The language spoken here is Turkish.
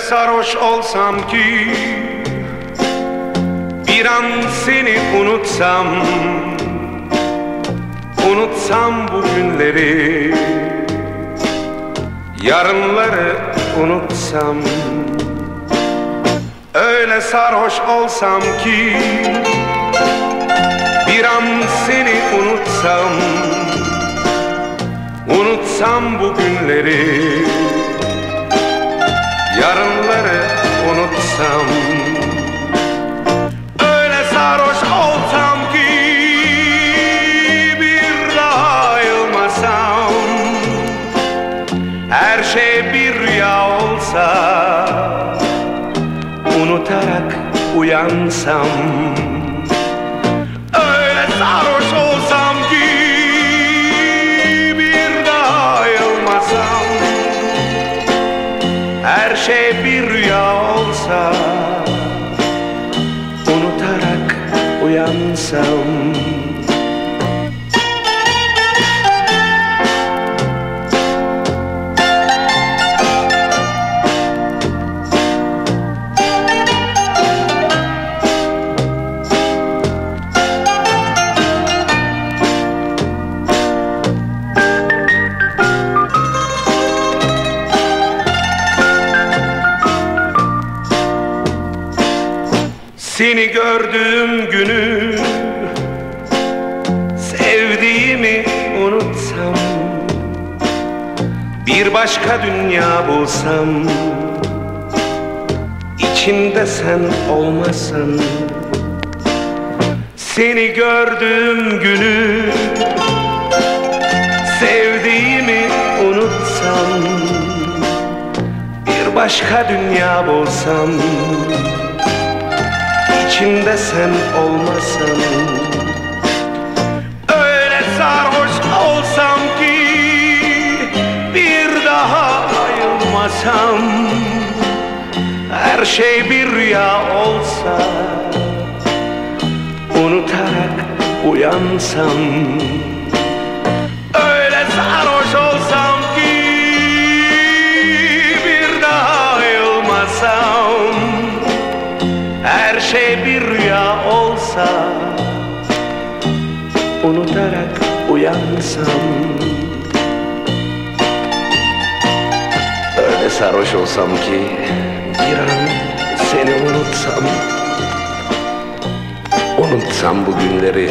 Sarhoş olsam ki Bir an seni unutsam Unutsam bu günleri Yarınları unutsam. Öyle sarhoş olsam ki Bir an seni unutsam Unutsam bu günleri Yarınları unutsam Öyle sarhoş olsam ki Bir daha ayılmasam Her şey bir rüya olsa Unutarak uyansam uyansam Seni gördüğüm günü Sevdiğimi unutsam Bir başka dünya bulsam İçinde sen olmasan. Seni gördüğüm günü Sevdiğimi unutsam Bir başka dünya bulsam içinde sen olmasan. Öyle sarhoş olsam ki Bir daha ayılmasam Her şey bir rüya olsa Unutarak uyansam şey bir rüya olsa Unutarak uyansam. Öyle sarhoş olsam ki Bir an seni unutsam. Unutsam bu günleri